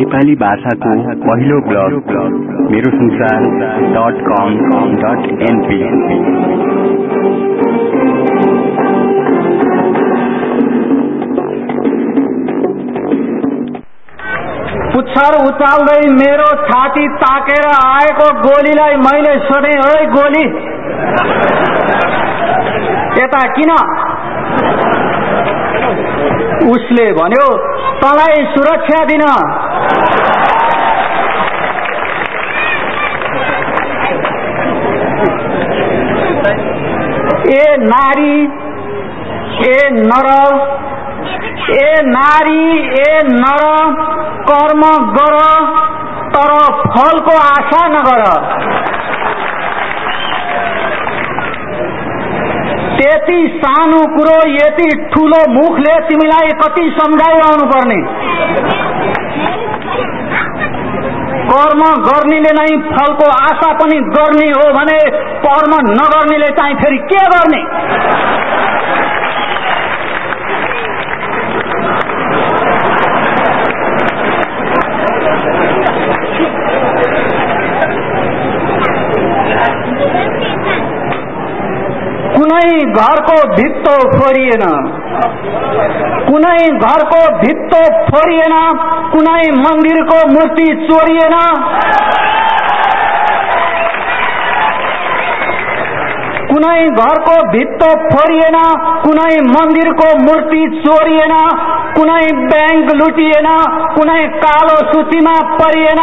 नेपाली भाषाको पहिलो ब्लग मेरो संसार डट कम डट एनपी पुच्छर उचाल्दै मेरो छाती ताकेर आएको गोलीलाई मैले सोधेँ ओ गोली यता किन? उसले भन्यो तँलाई सुरक्षा दिन। ए नारी ए नर ए नारी ए नर कर्म गर तर फलको आशा नगर त्यति सानो कुरो यति ठुलो मुखले तिमीलाई कति सम्झाइरहनु पर्ने कर्म गर्नेले नै फलको आशा पनि गर्ने हो भने कर्म नगर्नेले चाहिँ फेरि के गर्ने? कुनै घरको भित्तो फोरिएन कुनै घरको भित्तो फोरिएन कुनै मन्दिरको मूर्ति चोरिएन कुनै घरको भित्तो फोरिएन कुनै मन्दिरको मूर्ति चोरिएन कुनै ब्याङ्क लुटिएन कुनै कालो सूचीमा परिएन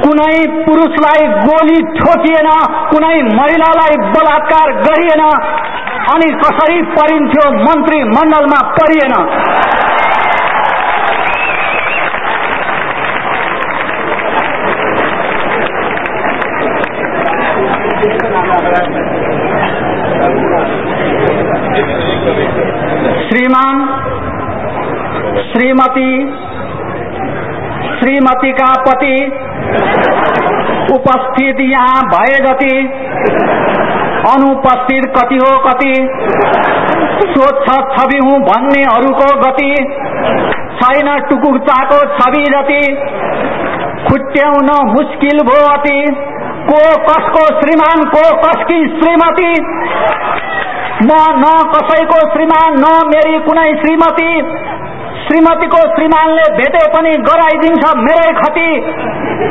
कुनै पुरुषलाई गोली ठोकिएन कुनै महिलालाई बलात्कार गरिएन अनि कसरी परिन्थ्यो मन्त्री मण्डलमा परिएन। श्रीमान श्रीमती श्रीमतीका पति उपस्थित यहाँ भए जति अनुपस्थित कति हो कति सोध्छ छवि हुँ भन्नेहरूको गति छैन टुकुचाको छवि जति खुट्याउन मुस्किल भो अति को कसको श्रीमान को कसकी श्रीमती म न कसैको श्रीमान न मेरी कुनै श्रीमती श्रीमतीको श्रीमानले भेटे पनि गराइदिन्छ मेरै खती।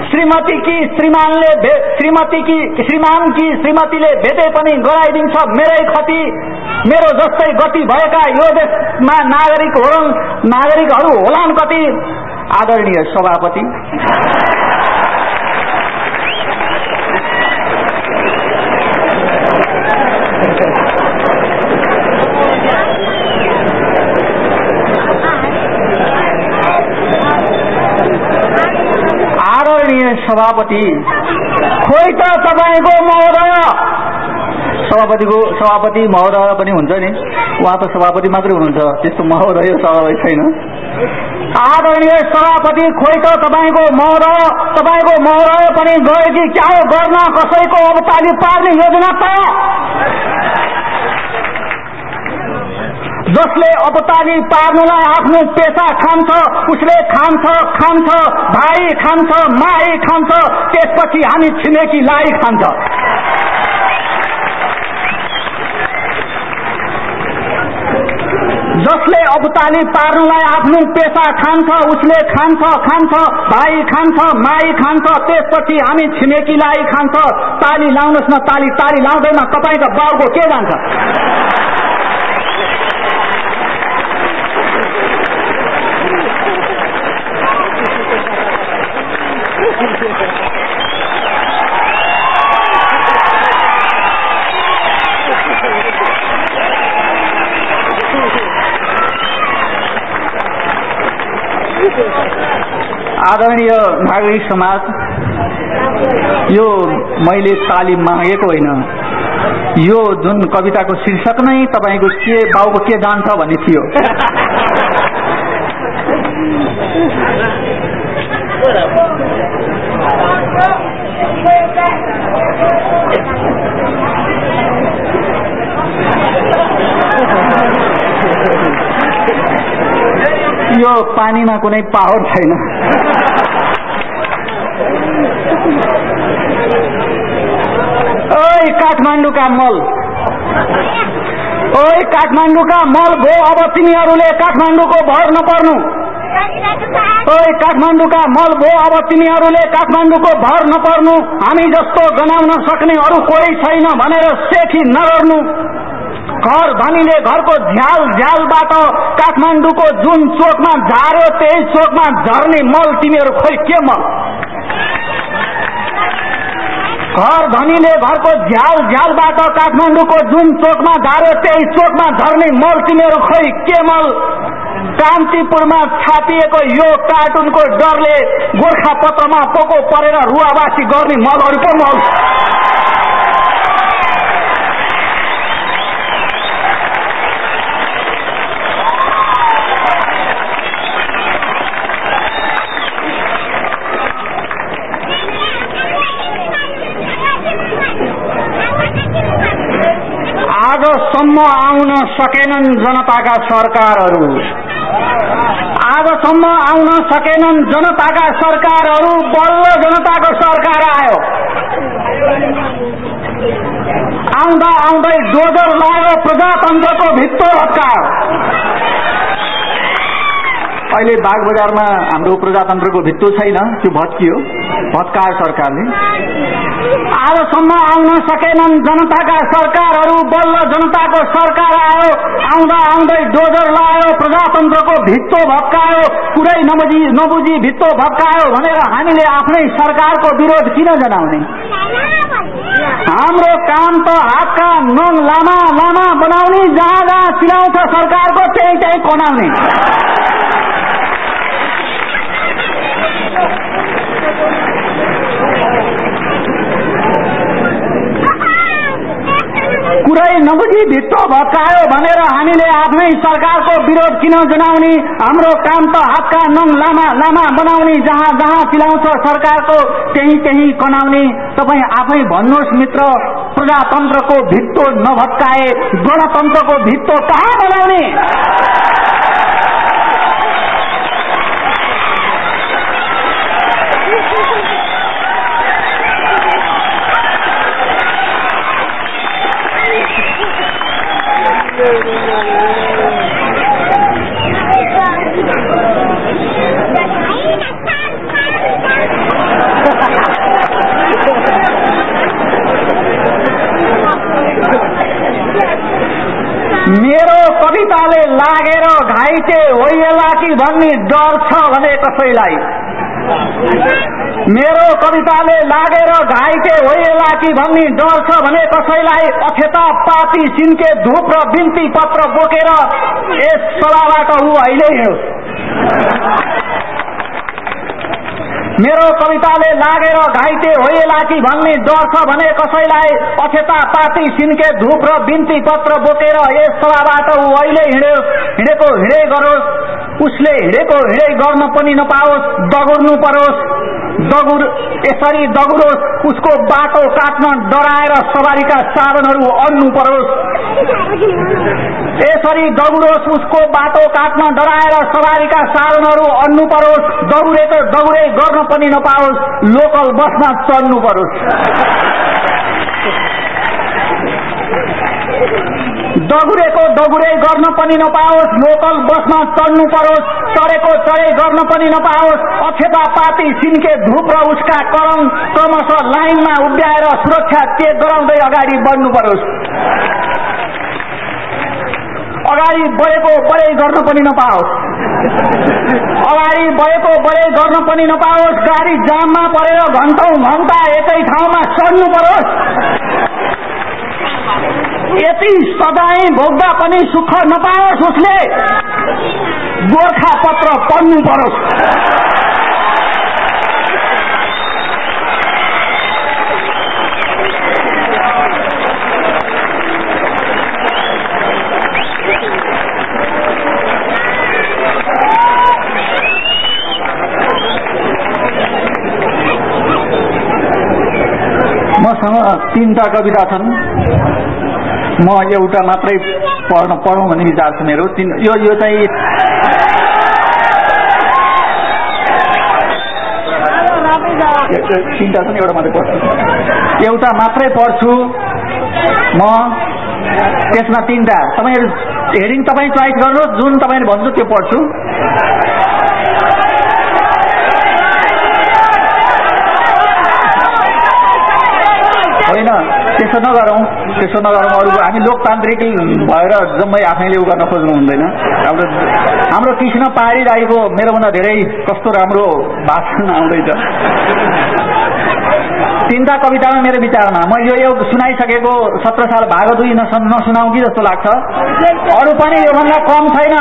श्रीमती कि श्रीमानले श्रीमती कि श्रीमान कि श्रीमतीले भेटे पनि गराइदिन्छ मेरै खती। मेरो जस्तै गति भएका यो देशमा नागरिक होलान् नागरिकहरू होलान् कति? आदरणीय सभापति आदरणीय सभापति। खोइ त तपाईँको महोदय। सभापतिको सभापति महोदय पनि हुन्छ नि। उहाँ त सभापति मात्रै हुनुहुन्छ। त्यस्तो महोदय सभापति छैन। आदरणीय सभापति खोइ त तपाईँको महोदय। तपाईँको महोदय पनि गए कि क्या गर्न? कसैको अवताली पार्ने योजना त? जसले अपताली पार्नुलाई आफ्नो पेसा खान्छ उसले खान्छ खान्छ भाइ खान्छ माई खान्छ त्यसपछि हामी छिमेकीलाई खान्छ। जसले अबताली पार्नुलाई आफ्नो पेसा खान्छ उसले खान्छ खान्छ भाइ खान्छ माई खान्छ त्यसपछि हामी छिमेकीलाई खान्छ। ताली लाउनुहोस् न ताली ताली लाउँदैमा तपाईँको बाउको के जान्छ? आदरणीय नागरिक समाज यो मैले तालिम मागेको होइन। यो जुन कविताको शीर्षक नै तपाईँको के बाउको के जान्छ भन्ने थियो। यो पानीमा कुनै पावर छैन। ओइ काठमाडौँका मल। ओइ काठमाडौँका मल भो अब तिमीहरूले काठमाडौँको भर नपर्नु। काठमाडौँका मल भो अब तिमीहरूले काठमाडौँको भर नपर्नु। हामी जस्तो गनाउन सक्ने अरू कोही छैन भनेर सेठी नगर्नु। घर धनीले घरको झ्याल झ्यालबाट काठमाडौँको जुन चोकमा झार्यो त्यही चोकमा झर्ने मल तिमीहरू खोइ के मल? घर धनीले घरको झ्याल झ्यालबाट काठमाडौँको जुन चोकमा झार्यो त्यही चोकमा झर्ने मल तिमीहरू खोइ के मल? कान्तिपुरमा छापिएको यो कार्टुनको डरले गोर्खा पत्रमा पोको परेर रुवावासी गर्ने मलहरूको मल। आजसम्म आउन सकेनन् जनताका सरकारहरू। आजसम्म आउन सकेनन् जनताका सरकारहरू बल्ल जनताको सरकार आयो। आउँदा आउँदै डोजर लायो प्रजातन्त्रको भित्तो हत्कार अहिले बाग बजारमा हाम्रो प्रजातन्त्रको भित्तो छैन त्यो भत्कियो भत्कार सरकारले। आजसम्म आउन सकेनन् जनताका सरकारहरू बल्ल जनताको सरकार आयो आउँदा आउँदै डोजर लायो प्रजातन्त्रको भित्तो भत्कायो कुरै नबुझी नबुझी भित्तो भत्कायो भनेर हामीले आफ्नै सरकारको विरोध किन जनाउने? हाम्रो काम त हातका नङ लामा लामा बनाउने जहाँ जहाँ चिलाउँछ सरकारको त्यही त्यही कनाउने कुरै नबुझी भित्तो भत्कायो भनेर हामीले आफ्नै सरकारको विरोध किन जनाउने? हाम्रो काम त हातका नङ लामा लामा बनाउने जहाँ जहाँ चिलाउँछ सरकारको त्यही त्यही कनाउने तपाईँ आफै भन्नुहोस् मित्र प्रजातन्त्रको भित्तो नभत्काए गणतन्त्रको भित्तो कहाँ बनाउने? लागेर घाइते होइएला कि भन्ने डर छ भने कसैलाई? मेरो कविताले लागेर घाइते होइएला कि भन्ने डर छ भने कसैलाई? अथेता पाती सिन्के धुप र बिन्ती पत्र बोकेर यस सभाबाट ऊ अहिले हिँड्योस् मेरो कविताले लागेर घाइते होइएला कि भन्ने डर छ भने कसैलाई अथेता पाती सिन्के धुप र बिन्ती पत्र बोकेर यस सभाबाट ऊ अहिले हिँड्यो हिँडेको हिँडै गरोस् उसले हिँडेको हिँडै गर्न पनि नपाओस् दगुर्नु परोस्। दगुर यसरी दगुरोस् उसको बाटो काट्न डराएर सवारीका साधनहरू अड्नु परोस्। यसरी दगुरोस् उसको बाटो काट्न डराएर सवारीका साधनहरू अड्नु परोस्। दगुरेको दगुरे गर्न पनि नपाओस्। लोकल बसमा चढ्नु परोस्। दगुरेको दगुरे गर्न पनि नपाओस्। लोकल बसमा चढ्नु परोस्। चढेको चढे गर्न पनि नपाओस्। अक्षता पाती सिन्के धुप र उसका करङ क्रमशः लाइनमा उभ्याएर सुरक्षा चेक गराउँदै अगाडि बढ्नु परोस्। अगाडि बढेको बढै गर्न पनि नपाओस्। अगाडि बढेको बढै गर्न पनि नपाओस्। गाडी जाममा परेर घन्टौँ घन्टा एकै ठाउँमा चढ्नु परोस्। यति सदाय भोग्दा पनि सुख नपाओस् उसले। गोर्खा पत्र पढ्नु परोस् मसँग तिनवटा कविता छन् म एउटा मात्रै पढ्न पढौँ भन्ने विचार छ मेरो। तिन यो यो चाहिँ तिनवटा छ नि एउटा मात्रै पढ्छु। एउटा मात्रै पढ्छु। म त्यसमा तिनवटा। तपाईँहरू हेरिङ तपाईँ चोइस गर्नुहोस् जुन तपाईँले भन्छु त्यो पढ्छु। होइन त्यसो नगर त्यसो नगरौँ अरू हामी लोकतान्त्रिक भएर जम्मै आफैले उ गर्न खोज्नु हुँदैन। हाम्रो हाम्रो कृष्ण पहाडी राईको मेरोभन्दा धेरै कस्तो राम्रो भाषण आउँदैछ। तिनवटा कवितामा मेरो विचारमा मैले यो यो सुनाइसकेको सत्र साल भाग दुई नसुनाउ कि जस्तो लाग्छ। अरू पनि योभन्दा कम छैन।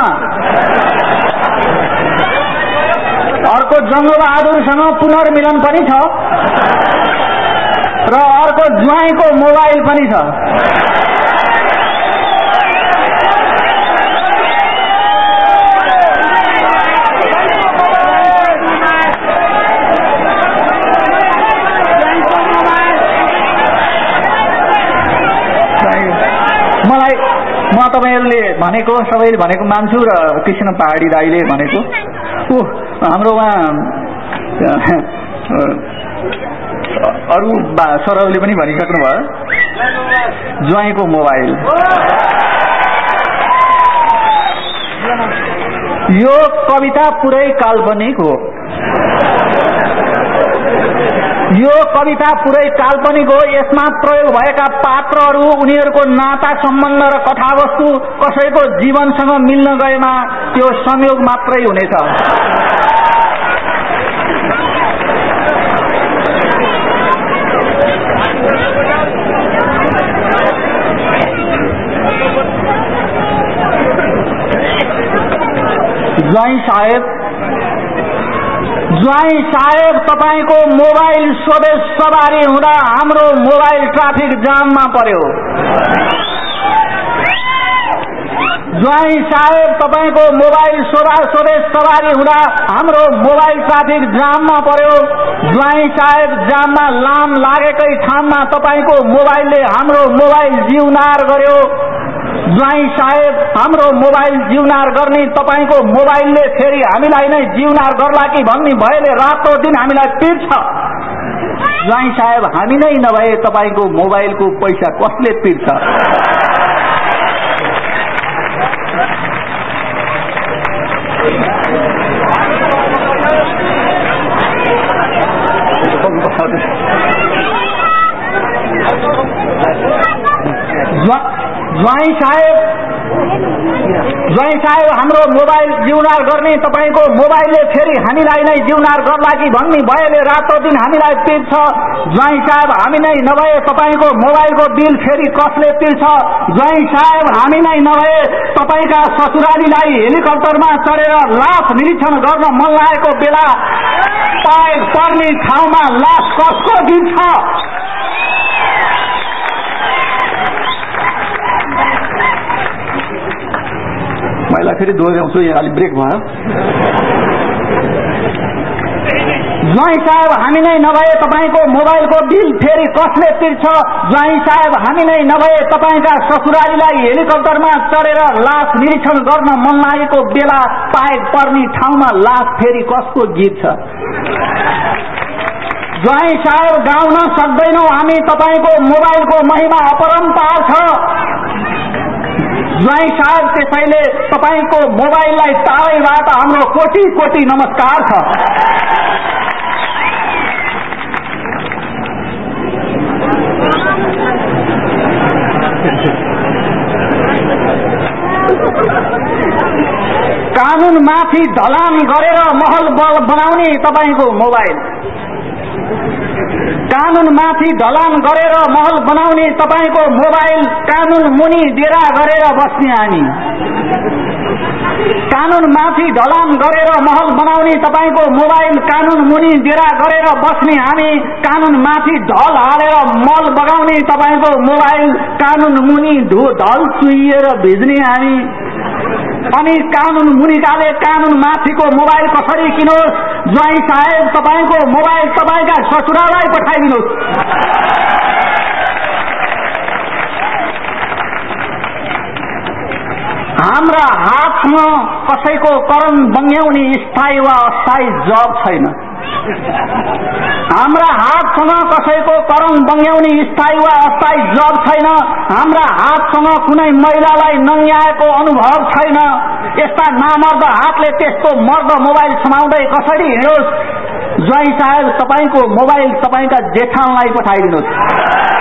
अर्को जङ्गबहादुरसँग पुनर्मिलन पनि छ। र अर्को ज्वाइँको मोबाइल पनि छ। मलाई म तपाईँहरूले भनेको सबैले भनेको मान्छु र कृष्ण पहाडी दाईले भनेको। ऊ हाम्रो उहाँ अरू सरहरूले पनि भनिसक्नु भयो। ज्वाइँको मोबाइल। यो कविता पुरै काल्पनिक हो। यो कविता पुरै काल्पनिक हो। यसमा प्रयोग भएका पात्रहरू उनीहरूको नाता सम्बन्ध र कथावस्तु कसैको जीवनसँग मिल्न गएमा त्यो संयोग मात्रै हुनेछ। ज्वाइँ साहेब। ज्वाइँ साहेब तपाईँको मोबाइल स्वदेश सवारी हुँदा हाम्रो मोबाइल ट्राफिक जाममा पर्यो। ज्वाइँ साहेब तपाईँको मोबाइल स्वदेश सवारी हुँदा हाम्रो मोबाइल ट्राफिक जाममा पर्यो। ज्वाइँ साहेब जाममा लाम लागेकै ठाउँमा तपाईँको मोबाइलले हाम्रो मोबाइल जिउनार गर्यो। ज्वाइँ साहेब हाम्रो मोबाइल जिउनार गर्ने तपाईँको मोबाइलले फेरि हामीलाई नै जिउनार गर्ला कि भन्ने भएले रातो दिन हामीलाई पिर्छ। ज्वाइँ साहेब हामी नै नभए तपाईँको मोबाइलको पैसा कसले पिर्छ? ज्वाइँ साहेब। ज्वाइँ साहेब हाम्रो मोबाइल जिउनार गर्ने तपाईँको मोबाइलले फेरि हामीलाई नै जिउनार गर्ला कि भन्ने भएले रातो दिन हामीलाई पिर्छ। ज्वाइँ साहेब हामी नै नभए तपाईँको मोबाइलको बिल फेरि कसले तिर्छ? ज्वाइँ साहेब हामी नै नभए तपाईँका ससुरालीलाई हेलिकप्टरमा चढेर लास निरीक्षण गर्न मन लागेको बेला पर्ने ठाउँमा लास कसको दिन्छ मैले फेरि दोहोऱ्याउँछु यहाँ अलिक ब्रेक भयो ज्वाइँ साहेब हामी नै नभए तपाईँको मोबाइलको बिल फेरि कसले तिर्छ ज्वाइँ साहेब हामी नै नभए तपाईँका ससुरालीलाई हेलिकप्टरमा चढेर लास निरीक्षण गर्न मन लागेको बेला पाए पर्ने ठाउँमा लास फेरि कसको गीत छ ज्वाइँ साहेब गाउन सक्दैनौ हामी तपाईँको मोबाइलको महिमा अपरम्पार छ ज्वाइँ साहब त्यसैले तपाईँको मोबाइललाई टाढैबाट हाम्रो कोटी कोटी नमस्कार छ कानुन माथि ढलान गरेर महल बल बनाउने तपाईँको मोबाइल। कानुन माथि ढलान गरेर महल बनाउने तपाईँको मोबाइल कानुन मुनि डेरा गरेर बस्ने हामी। कानुन माथि ढलान गरेर महल बनाउने तपाईँको मोबाइल कानुन मुनि डेरा गरेर बस्ने हामी। कानुन माथि ढल हालेर मल बगाउने तपाईँको मोबाइल कानुन मुनि ढल चुहिएर भिज्ने हामी। अनि कानुन मुनिकाले कानुन माथिको मोबाइल कसरी किनोस्। ज्वाइँ साहेब तपाईँको मोबाइल तपाईँका ससुरालाई पठाइदिनुहोस् हाम्रा हातमा कसैको करण बङ्ग्याउने स्थायी वा अस्थायी जब छैन। हाम्रा हातसँग कसैको करम बङ्ग्याउने स्थायी वा अस्थायी जब छैन। हाम्रा हातसँग कुनै महिलालाई नङ्ग्याएको अनुभव छैन। यस्ता नामर्द हातले त्यस्तो मर्द मोबाइल समाउँदै कसरी हिँडोस्? ज्वाइँ साहेब तपाईँको मोबाइल तपाईँका जेठानलाई पठाइदिनुहोस्।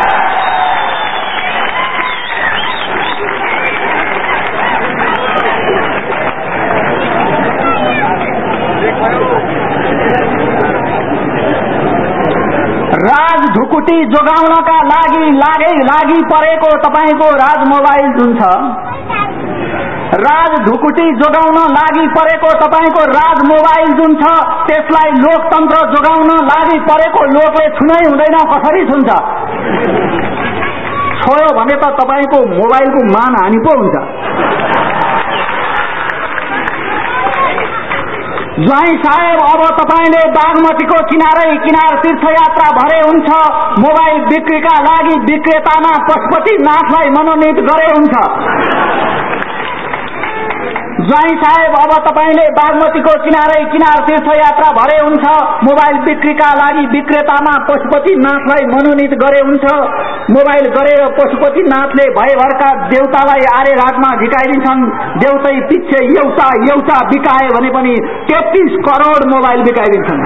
ढुकुटी जोगाउनका लागि लागे लागि परेको तपाईँको राज मोबाइल जुन छ। राज ढुकुटी जोगाउन लागि परेको तपाईँको राज मोबाइल जुन छ त्यसलाई लोकतन्त्र जोगाउन लागि परेको लोकले छुनै हुँदैन कसरी छुन्छ? छोयो भने त तपाईँको मोबाइलको मान हानि पो हुन्छ। ज्वाइँ साहेब अब तपाईँले बागमतीको किनारै किनार तीर्थयात्रा भरे हुन्छ। मोबाइल बिक्रीका लागि विक्रेतामा पशुपतिनाथलाई मनोनित गरे हुन्छ। ज्वाइँ साहेब अब तपाईँले बागमतीको किनारै किनार तीर्थयात्रा भरे हुन्छ। मोबाइल बिक्रीका लागि विक्रेतामा पशुपतिनाथलाई मनोनित गरे हुन्छ। मोबाइल गरेर पशुपतिनाथले भयभरका देउतालाई आर्य घाटमा झिकाइदिन्छन् देउतै पिच्छे एउटा एउटा बिकाए भने पनि तेत्तिस करोड मोबाइल बिकाइदिन्छन्।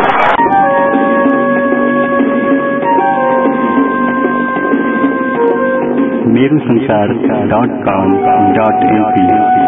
मेरो संसार डट कम डट एनपी।